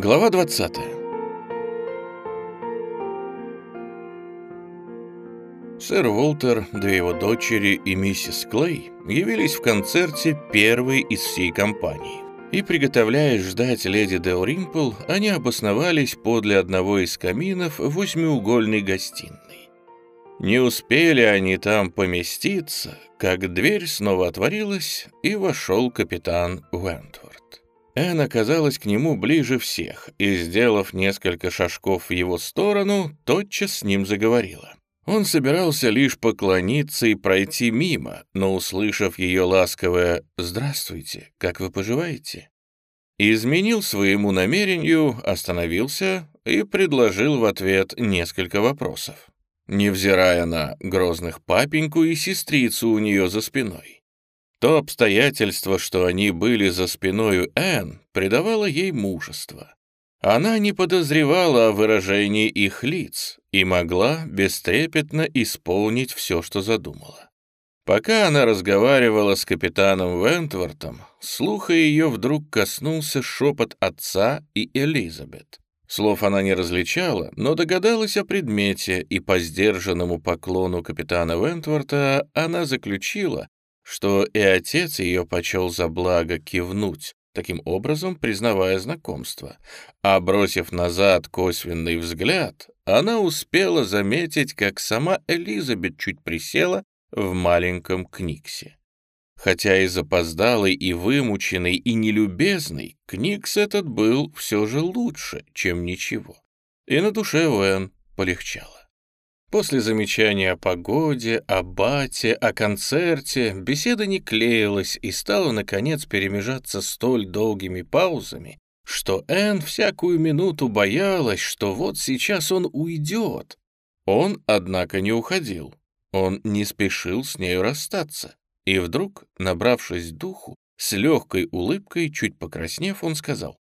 Глава 20 Сэр Уолтер, две его дочери и миссис Клей явились в концерте первой из всей компании. И, приготовляясь ждать леди Деоримпл, они обосновались подле одного из каминов в восьмиугольной гостиной. Не успели они там поместиться, как дверь снова отворилась, и вошел капитан Уэнтворд. Энн оказалась к нему ближе всех и, сделав несколько шажков в его сторону, тотчас с ним заговорила. Он собирался лишь поклониться и пройти мимо, но, услышав ее ласковое «Здравствуйте, как вы поживаете?», изменил своему намерению, остановился и предложил в ответ несколько вопросов, невзирая на грозных папеньку и сестрицу у нее за спиной. То обстоятельство, что они были за спиною Энн, придавало ей мужество. Она не подозревала о выражении их лиц и могла бестрепетно исполнить все, что задумала. Пока она разговаривала с капитаном Вентвортом, слуха ее вдруг коснулся шепот отца и Элизабет. Слов она не различала, но догадалась о предмете, и по сдержанному поклону капитана Вентворта она заключила, что и отец ее почел за благо кивнуть, таким образом признавая знакомство. А бросив назад косвенный взгляд, она успела заметить, как сама Элизабет чуть присела в маленьком книгсе. Хотя и запоздалый, и вымученный, и нелюбезный, книгс этот был все же лучше, чем ничего. И на душе Уэн полегчало. После замечания о погоде, о бате, о концерте беседа не клеилась и стала, наконец, перемежаться столь долгими паузами, что Энн всякую минуту боялась, что вот сейчас он уйдет. Он, однако, не уходил. Он не спешил с нею расстаться. И вдруг, набравшись духу, с легкой улыбкой, чуть покраснев, он сказал,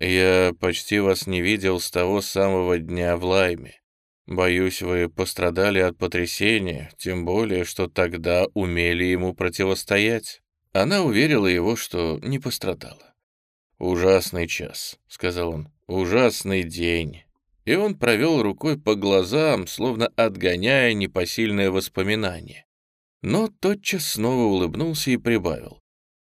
«Я почти вас не видел с того самого дня в Лайме. Боюсь, вы пострадали от потрясения, тем более, что тогда умели ему противостоять. Она уверила его, что не пострадала. «Ужасный час», — сказал он, — «ужасный день». И он провел рукой по глазам, словно отгоняя непосильное воспоминание. Но тотчас снова улыбнулся и прибавил.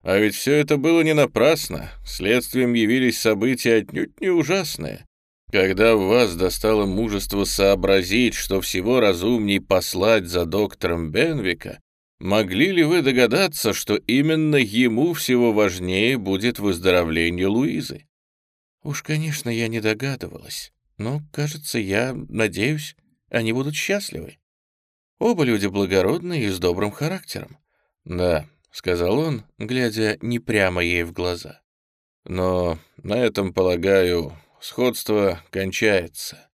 А ведь все это было не напрасно. Следствием явились события отнюдь не ужасные. Когда в вас достало мужество сообразить, что всего разумней послать за доктором Бенвика, могли ли вы догадаться, что именно ему всего важнее будет выздоровление Луизы? Уж, конечно, я не догадывалась, но, кажется, я надеюсь, они будут счастливы. Оба люди благородные и с добрым характером. Да, — сказал он, глядя не прямо ей в глаза. Но на этом, полагаю, сходство кончается.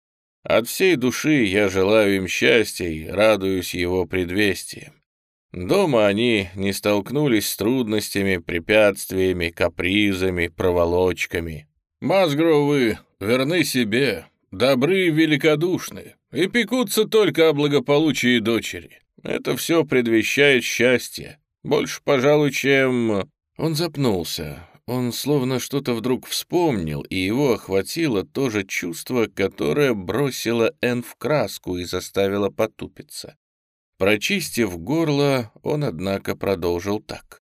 От всей души я желаю им счастья и радуюсь его предвестиям. Дома они не столкнулись с трудностями, препятствиями, капризами, проволочками. Мазгровы верны себе, добры и великодушны, и пекутся только о благополучии дочери. Это все предвещает счастье. Больше, пожалуй, чем... Он запнулся. Он словно что-то вдруг вспомнил, и его охватило то же чувство, которое бросило Энн в краску и заставило потупиться. Прочистив горло, он, однако, продолжил так.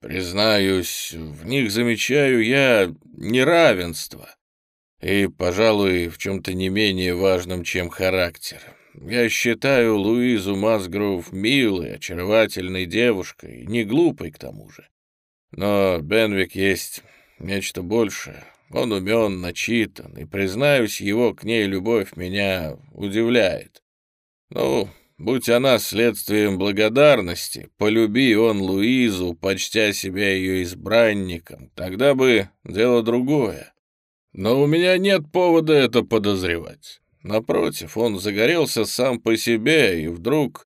«Признаюсь, в них замечаю я неравенство, и, пожалуй, в чем-то не менее важном, чем характер. Я считаю Луизу Масгров милой, очаровательной девушкой, не глупой к тому же. Но Бенвик есть нечто большее. Он умен, начитан, и, признаюсь, его к ней любовь меня удивляет. Ну, будь она следствием благодарности, полюби он Луизу, почтя себя ее избранником, тогда бы дело другое. Но у меня нет повода это подозревать. Напротив, он загорелся сам по себе, и вдруг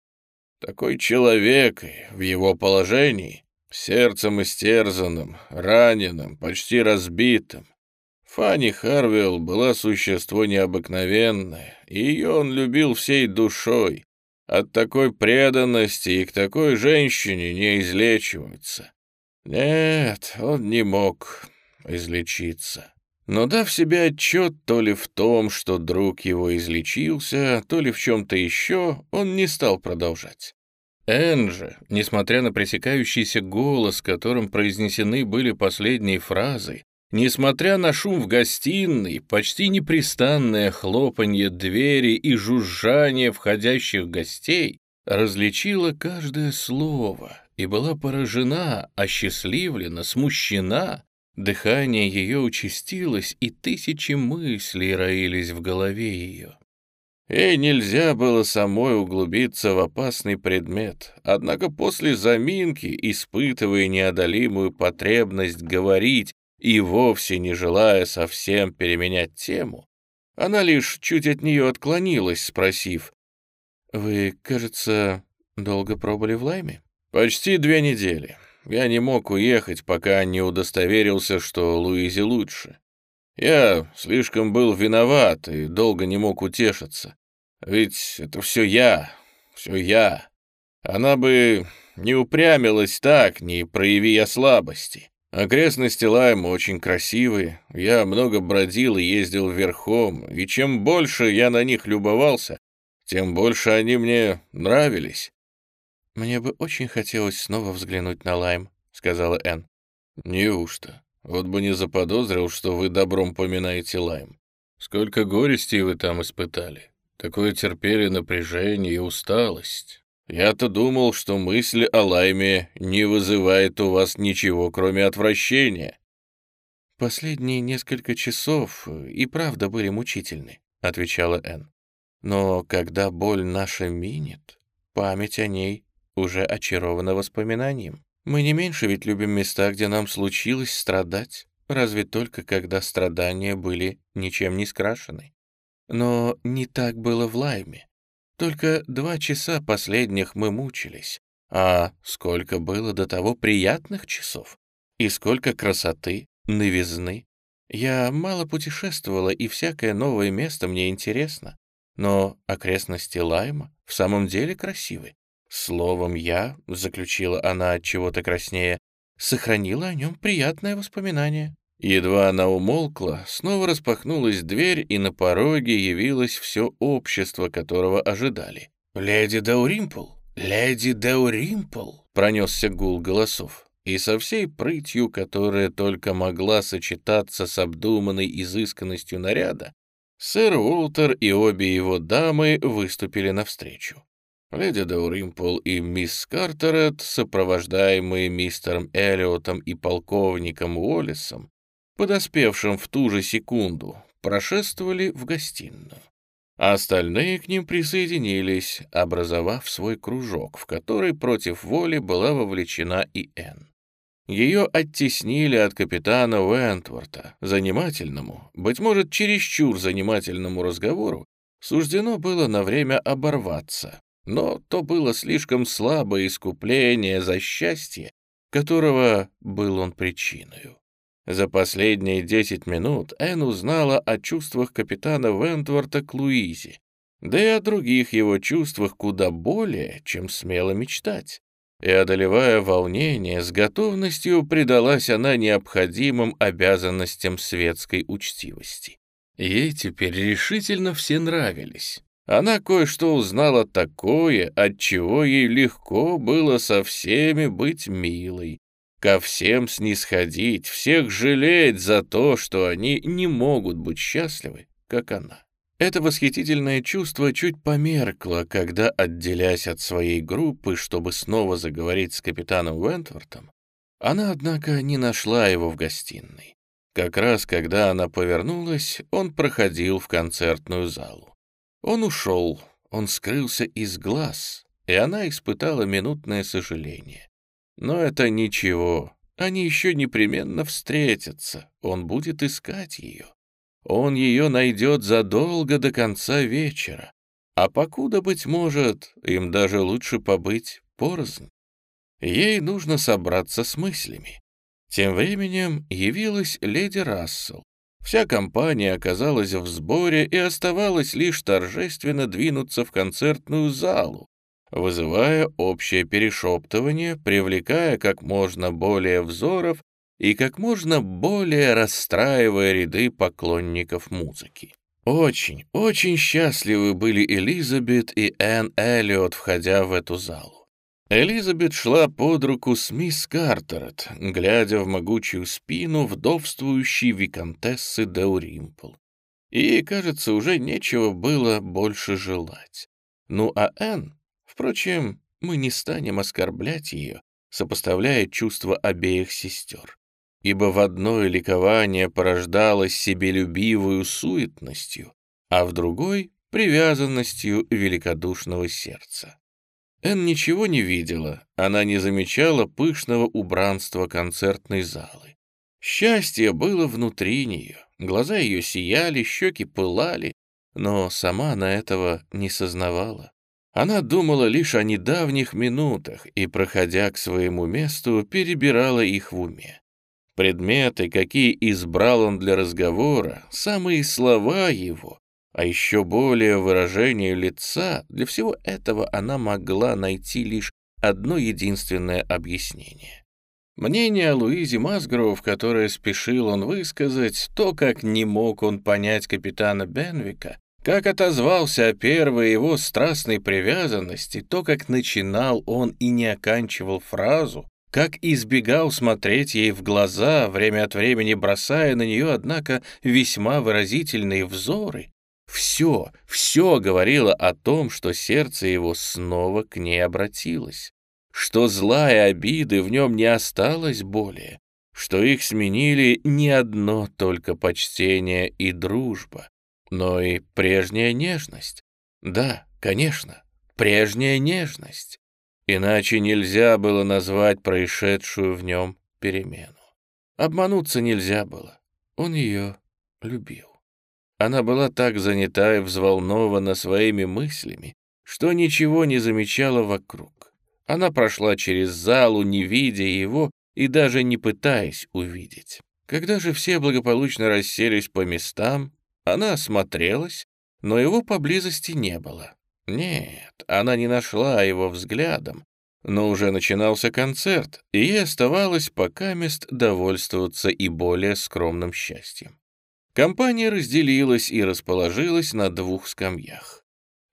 такой человек в его положении сердцем истерзанным, раненым, почти разбитым. Фанни Харвилл была существо необыкновенное, и ее он любил всей душой. От такой преданности и к такой женщине не излечиваются. Нет, он не мог. излечиться. Но дав себе отчет то ли в том, что друг его излечился, то ли в чем-то еще, он не стал продолжать. Энджи, несмотря на пресекающийся голос, которым произнесены были последние фразы, несмотря на шум в гостиной, почти непрестанное хлопанье двери и жужжание входящих гостей, различила каждое слово и была поражена, осчастливлена, смущена, Дыхание ее участилось, и тысячи мыслей роились в голове ее. Ей нельзя было самой углубиться в опасный предмет, однако после заминки, испытывая неодолимую потребность говорить и вовсе не желая совсем переменять тему, она лишь чуть от нее отклонилась, спросив, «Вы, кажется, долго пробыли в Лайме?» «Почти две недели. Я не мог уехать, пока не удостоверился, что Луизе лучше. Я слишком был виноват и долго не мог утешиться. Ведь это все я, все я. Она бы не упрямилась так, не прояви я слабости. Окрестности Лайма очень красивые, я много бродил и ездил верхом, и чем больше я на них любовался, тем больше они мне нравились. «Мне бы очень хотелось снова взглянуть на Лайм», — сказала Энн. «Неужто? Вот бы не заподозрил, что вы добром поминаете Лайм. Сколько горестей вы там испытали. Такое терпели напряжение и усталость. Я-то думал, что мысль о Лайме не вызывает у вас ничего, кроме отвращения». «Последние несколько часов и правда были мучительны», — отвечала Энн. «Но когда боль наша минет, память о ней уже очарована воспоминанием. Мы не меньше ведь любим места, где нам случилось страдать, разве только когда страдания были ничем не скрашены. Но не так было в Лайме. Только два часа последних мы мучились, а сколько было до того приятных часов, и сколько красоты, новизны. Я мало путешествовала, и всякое новое место мне интересно, но окрестности Лайма в самом деле красивы. Словом, я, — заключила она от чего-то краснее, — сохранила о нем приятное воспоминание. Едва она умолкла, снова распахнулась дверь, и на пороге явилось все общество, которого ожидали. «Леди Дауримпл! Леди Дауримпл!» — пронесся гул голосов. И со всей прытью, которая только могла сочетаться с обдуманной изысканностью наряда, сэр Уолтер и обе его дамы выступили навстречу. Леди Дауримпл и мисс Картерет, сопровождаемые мистером Эллиотом и полковником Уоллесом, подоспевшим в ту же секунду, прошествовали в гостиную. А остальные к ним присоединились, образовав свой кружок, в который против воли была вовлечена и Энн. Ее оттеснили от капитана Уэнтворта. Занимательному, быть может, чересчур занимательному разговору суждено было на время оборваться, но то было слишком слабое искупление за счастье, которого был он причиной. За последние десять минут Энн узнала о чувствах капитана Вентворта к Луизе, да и о других его чувствах куда более, чем смело мечтать. И, одолевая волнение, с готовностью предалась она необходимым обязанностям светской учтивости. Ей теперь решительно все нравились. Она кое-что узнала такое, от чего ей легко было со всеми быть милой, ко всем снисходить, всех жалеть за то, что они не могут быть счастливы, как она. Это восхитительное чувство чуть померкло, когда, отделяясь от своей группы, чтобы снова заговорить с капитаном Уэнтвортом, она, однако, не нашла его в гостиной. Как раз когда она повернулась, он проходил в концертную залу. Он ушел, он скрылся из глаз, и она испытала минутное сожаление. Но это ничего, они еще непременно встретятся, он будет искать ее. Он ее найдет задолго до конца вечера, а покуда, быть может, им даже лучше побыть порознь. Ей нужно собраться с мыслями. Тем временем явилась леди Рассел, Вся компания оказалась в сборе и оставалось лишь торжественно двинуться в концертную залу, вызывая общее перешептывание, привлекая как можно более взоров и как можно более расстраивая ряды поклонников музыки. Очень, очень счастливы были Элизабет и Энн Эллиот, входя в эту залу. Элизабет шла под руку с мисс Картерет, глядя в могучую спину вдовствующей виконтессы Деуримпл. И, кажется, уже нечего было больше желать. Ну а Энн, впрочем, мы не станем оскорблять ее, сопоставляя чувства обеих сестер ибо в одной ликование порождалось себелюбивую суетностью, а в другой — привязанностью великодушного сердца. Эн ничего не видела, она не замечала пышного убранства концертной залы. Счастье было внутри нее, глаза ее сияли, щеки пылали, но сама она этого не сознавала. Она думала лишь о недавних минутах и, проходя к своему месту, перебирала их в уме. Предметы, какие избрал он для разговора, самые слова его, а еще более выражение лица, для всего этого она могла найти лишь одно единственное объяснение. Мнение о Луизе Масгроув, которое спешил он высказать, то, как не мог он понять капитана Бенвика, как отозвался о первой его страстной привязанности, то, как начинал он и не оканчивал фразу, как избегал смотреть ей в глаза, время от времени бросая на нее, однако, весьма выразительные взоры. Все, все говорило о том, что сердце его снова к ней обратилось, что злая обиды в нем не осталось более, что их сменили не одно только почтение и дружба, но и прежняя нежность. Да, конечно, прежняя нежность. Иначе нельзя было назвать происшедшую в нем перемену. Обмануться нельзя было. Он ее любил. Она была так занята и взволнована своими мыслями, что ничего не замечала вокруг. Она прошла через залу, не видя его и даже не пытаясь увидеть. Когда же все благополучно расселись по местам, она осмотрелась, но его поблизости не было. Нет, она не нашла его взглядом, но уже начинался концерт, и ей оставалось пока мест довольствоваться и более скромным счастьем. Компания разделилась и расположилась на двух скамьях.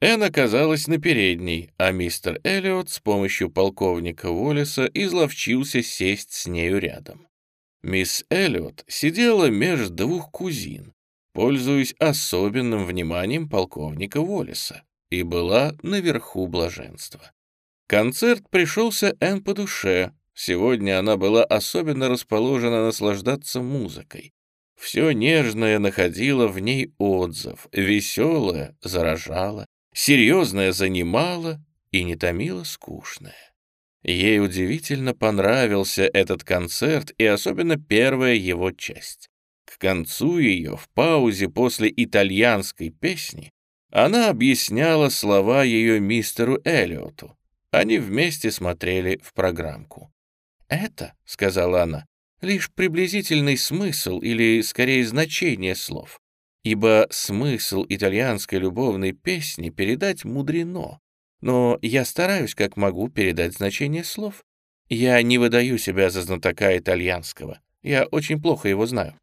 Энн оказалась на передней, а мистер Эллиот с помощью полковника Уоллеса изловчился сесть с нею рядом. Мисс Эллиот сидела между двух кузин, пользуясь особенным вниманием полковника Уоллеса и была наверху блаженства. Концерт пришелся Энн по душе. Сегодня она была особенно расположена наслаждаться музыкой. Все нежное находило в ней отзыв, веселое заражало, серьезное занимало и не томило скучное. Ей удивительно понравился этот концерт и особенно первая его часть. Концу ее, в паузе после итальянской песни, она объясняла слова ее мистеру Эллиоту. Они вместе смотрели в программку. «Это, — сказала она, — лишь приблизительный смысл или, скорее, значение слов, ибо смысл итальянской любовной песни передать мудрено, но я стараюсь, как могу, передать значение слов. Я не выдаю себя за знатока итальянского, я очень плохо его знаю.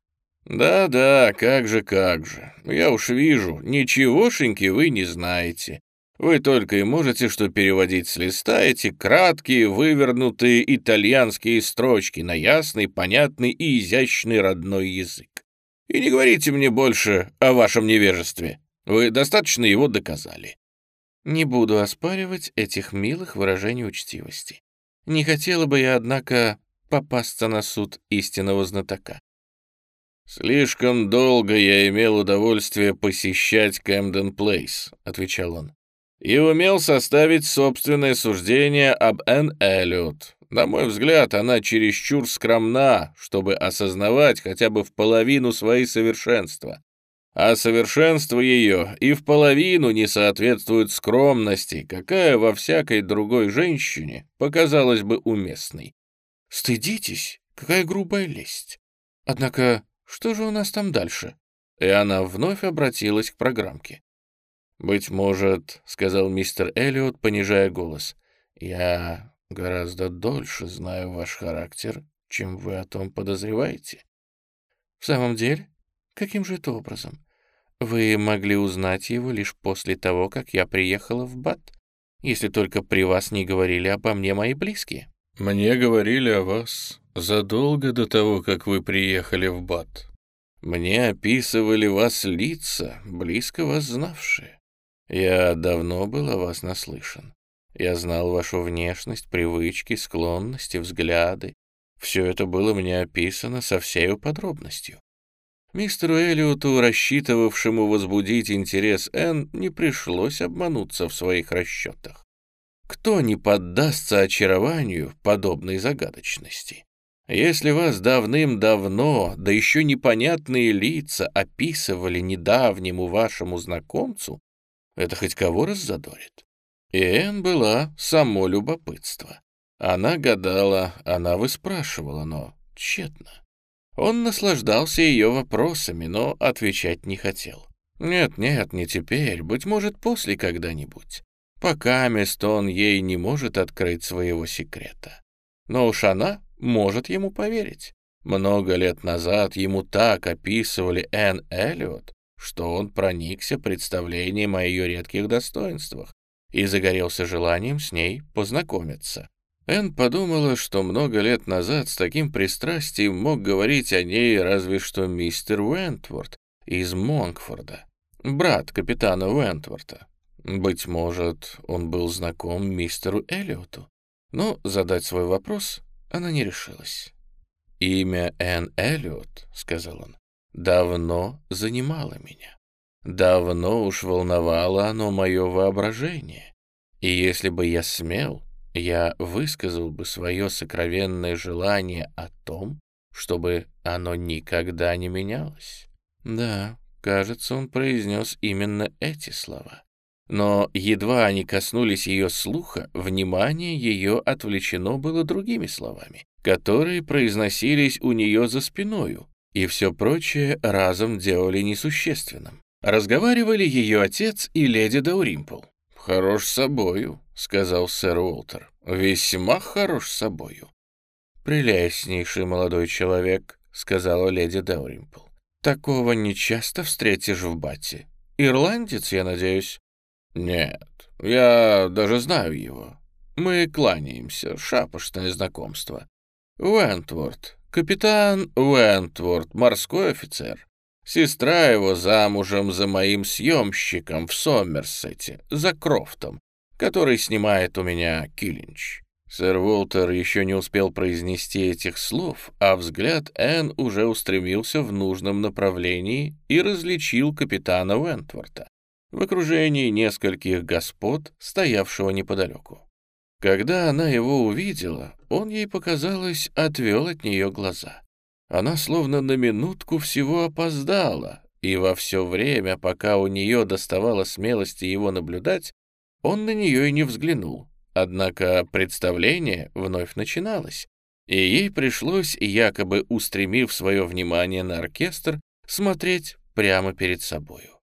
«Да-да, как же, как же. Я уж вижу, ничегошеньки вы не знаете. Вы только и можете что переводить с листа эти краткие, вывернутые итальянские строчки на ясный, понятный и изящный родной язык. И не говорите мне больше о вашем невежестве. Вы достаточно его доказали». Не буду оспаривать этих милых выражений учтивости. Не хотела бы я, однако, попасться на суд истинного знатока. «Слишком долго я имел удовольствие посещать Кэмден Плейс», — отвечал он, «и умел составить собственное суждение об Энн Эллиот. На мой взгляд, она чересчур скромна, чтобы осознавать хотя бы в половину свои совершенства. А совершенство ее и в половину не соответствует скромности, какая во всякой другой женщине показалась бы уместной. Стыдитесь, какая грубая лесть. Однако что же у нас там дальше?» И она вновь обратилась к программке. «Быть может, — сказал мистер Эллиот, понижая голос, — я гораздо дольше знаю ваш характер, чем вы о том подозреваете. В самом деле? Каким же это образом? Вы могли узнать его лишь после того, как я приехала в Бат, если только при вас не говорили обо мне мои близкие. Мне говорили о вас задолго до того, как вы приехали в Бат. Мне описывали вас лица, близко вас знавшие. Я давно был о вас наслышан. Я знал вашу внешность, привычки, склонности, взгляды. Все это было мне описано со всей подробностью. Мистеру Эллиоту, рассчитывавшему возбудить интерес Энн, не пришлось обмануться в своих расчетах. Кто не поддастся очарованию подобной загадочности? Если вас давным-давно, да еще непонятные лица описывали недавнему вашему знакомцу, это хоть кого раззадорит? И Энн была само любопытство. Она гадала, она выспрашивала, но тщетно. Он наслаждался ее вопросами, но отвечать не хотел. Нет-нет, не теперь, быть может, после когда-нибудь. Пока мест он ей не может открыть своего секрета. Но уж она может ему поверить. Много лет назад ему так описывали Энн Эллиот, что он проникся представлением о ее редких достоинствах и загорелся желанием с ней познакомиться. Энн подумала, что много лет назад с таким пристрастием мог говорить о ней разве что мистер Уэнтворд из Монкфорда, брат капитана Уэнтворта. Быть может, он был знаком мистеру Эллиоту, но задать свой вопрос она не решилась. «Имя Энн Эллиот», — сказал он, — «давно занимало меня. Давно уж волновало оно мое воображение. И если бы я смел, я высказал бы свое сокровенное желание о том, чтобы оно никогда не менялось. Да, кажется, он произнес именно эти слова. Но едва они коснулись ее слуха, внимание ее отвлечено было другими словами, которые произносились у нее за спиною, и все прочее разом делали несущественным. Разговаривали ее отец и леди Дауримпл. «Хорош собою», — сказал сэр Уолтер. «Весьма хорош собою». «Прелестнейший молодой человек», — сказала леди Дауримпл. «Такого не часто встретишь в Бате. Ирландец, я надеюсь?» «Нет, я даже знаю его. Мы кланяемся, шапошное знакомство. Уэнтворд, капитан Уэнтворд, морской офицер. Сестра его замужем за моим съемщиком в Сомерсете, за Крофтом, который снимает у меня Киллинч». Сэр Уолтер еще не успел произнести этих слов, а взгляд Энн уже устремился в нужном направлении и различил капитана Уэнтворта в окружении нескольких господ, стоявшего неподалеку. Когда она его увидела, он ей, показалось, отвел от нее глаза. Она словно на минутку всего опоздала, и во все время, пока у нее доставало смелости его наблюдать, он на нее и не взглянул. Однако представление вновь начиналось, и ей пришлось, якобы устремив свое внимание на оркестр, смотреть прямо перед собою.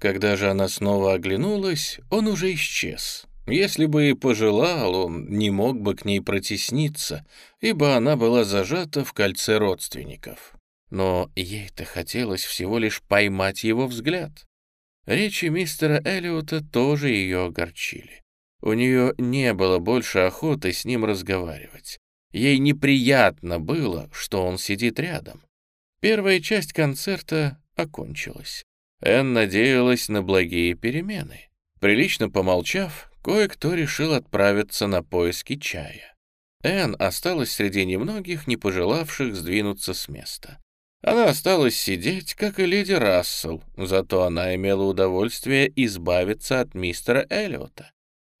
Когда же она снова оглянулась, он уже исчез, если бы и пожелал, он не мог бы к ней протесниться, ибо она была зажата в кольце родственников. Но ей-то хотелось всего лишь поймать его взгляд. Речи мистера Эллиота тоже ее огорчили. У нее не было больше охоты с ним разговаривать. Ей неприятно было, что он сидит рядом. Первая часть концерта окончилась. Энн надеялась на благие перемены. Прилично помолчав, кое-кто решил отправиться на поиски чая. Энн осталась среди немногих, не пожелавших сдвинуться с места. Она осталась сидеть, как и леди Рассел, зато она имела удовольствие избавиться от мистера Эллиота.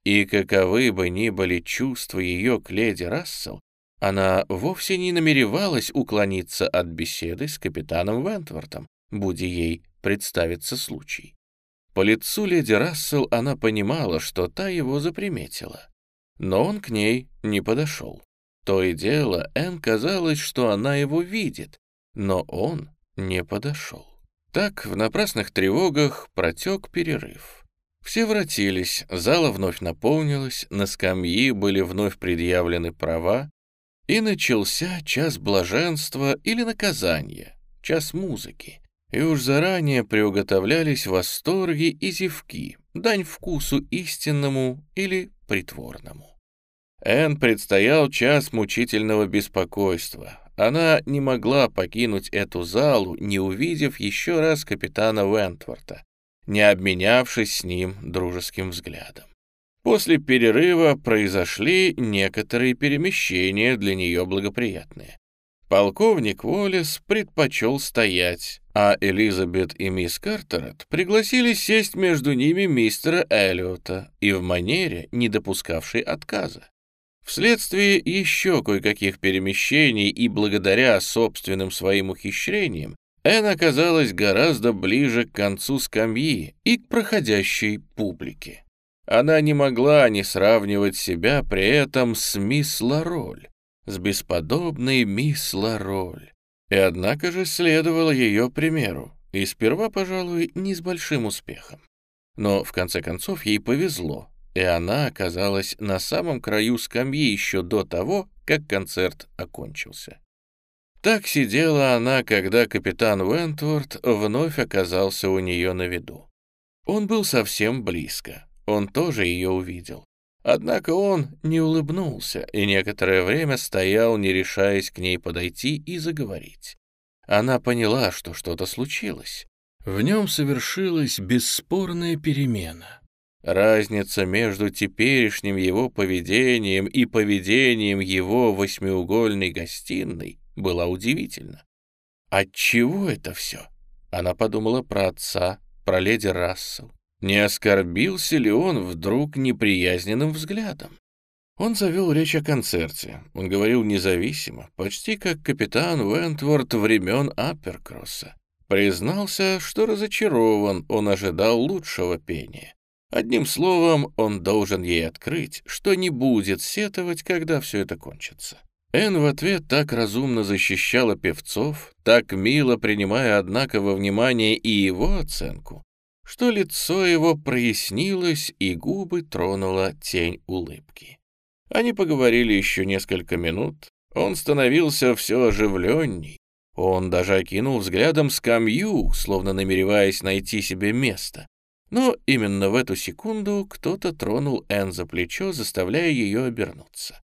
И каковы бы ни были чувства ее к леди Рассел, она вовсе не намеревалась уклониться от беседы с капитаном Вентвортом, будь ей представится случай. По лицу леди Рассел она понимала, что та его заприметила. Но он к ней не подошел. То и дело, Энн казалось, что она его видит, но он не подошел. Так в напрасных тревогах протек перерыв. Все вратились, зала вновь наполнилась, на скамьи были вновь предъявлены права, И начался час блаженства или наказания, час музыки. И уж заранее приуготовлялись восторги и зевки, дань вкусу истинному или притворному. Энн предстоял час мучительного беспокойства. Она не могла покинуть эту залу, не увидев еще раз капитана Вентворта, не обменявшись с ним дружеским взглядом. После перерыва произошли некоторые перемещения для нее благоприятные. Полковник Уоллес предпочел стоять, а Элизабет и мисс Картерет пригласили сесть между ними мистера Эллиота и в манере, не допускавшей отказа. Вследствие еще кое-каких перемещений и благодаря собственным своим ухищрениям, Энн оказалась гораздо ближе к концу скамьи и к проходящей публике. Она не могла не сравнивать себя при этом с мисс Лароль, с бесподобной мисс Лароль. И однако же следовало ее примеру, и сперва, пожалуй, не с большим успехом. Но в конце концов ей повезло, и она оказалась на самом краю скамьи еще до того, как концерт окончился. Так сидела она, когда капитан Вентворд вновь оказался у нее на виду. Он был совсем близко, он тоже ее увидел. Однако он не улыбнулся и некоторое время стоял, не решаясь к ней подойти и заговорить. Она поняла, что что-то случилось. В нем совершилась бесспорная перемена. Разница между теперешним его поведением и поведением его восьмиугольной гостиной была удивительна. Отчего это все? Она подумала про отца, про леди Рассел. Не оскорбился ли он вдруг неприязненным взглядом? Он завел речь о концерте. Он говорил независимо, почти как капитан Вентворд времен Апперкросса. Признался, что разочарован, он ожидал лучшего пения. Одним словом, он должен ей открыть, что не будет сетовать, когда все это кончится. Эн в ответ так разумно защищала певцов, так мило принимая, однако, во внимание и его оценку, что лицо его прояснилось и губы тронула тень улыбки. Они поговорили еще несколько минут, он становился все оживленней, он даже окинул взглядом скамью, словно намереваясь найти себе место. Но именно в эту секунду кто-то тронул Энн за плечо, заставляя ее обернуться.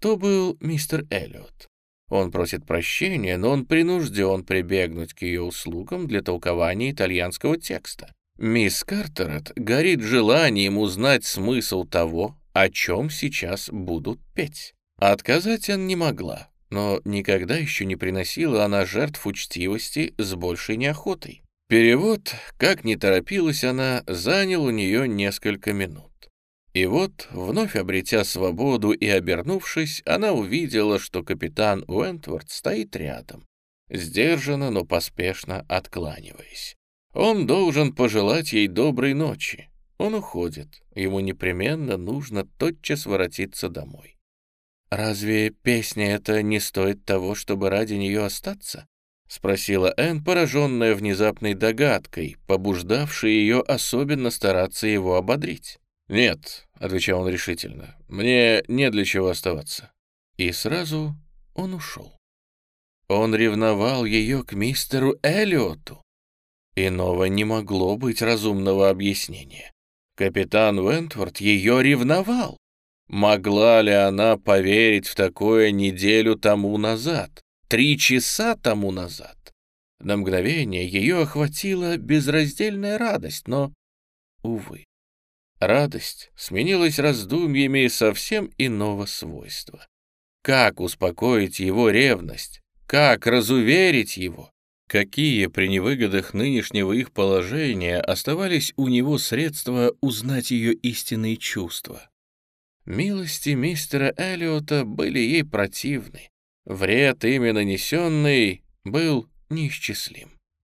То был мистер Эллиот. Он просит прощения, но он принужден прибегнуть к ее услугам для толкования итальянского текста. Мисс Картерет горит желанием узнать смысл того, о чем сейчас будут петь. Отказать он не могла, но никогда еще не приносила она жертв учтивости с большей неохотой. Перевод, как не торопилась она, занял у нее несколько минут. И вот, вновь обретя свободу и обернувшись, она увидела, что капитан Уэнтворд стоит рядом, сдержанно, но поспешно откланиваясь. Он должен пожелать ей доброй ночи. Он уходит, ему непременно нужно тотчас воротиться домой. «Разве песня эта не стоит того, чтобы ради нее остаться?» — спросила Энн, пораженная внезапной догадкой, побуждавшей ее особенно стараться его ободрить. «Нет», — отвечал он решительно, — «мне не для чего оставаться». И сразу он ушел. Он ревновал ее к мистеру Эллиоту. Иного не могло быть разумного объяснения. Капитан Вентворд ее ревновал. Могла ли она поверить в такое неделю тому назад? Три часа тому назад. На мгновение ее охватила безраздельная радость, но, увы, радость сменилась раздумьями совсем иного свойства. Как успокоить его ревность? Как разуверить его? Какие при невыгодах нынешнего их положения оставались у него средства узнать ее истинные чувства? Милости мистера Эллиота были ей противны, Вред, ими нанесенный, был неисчислим.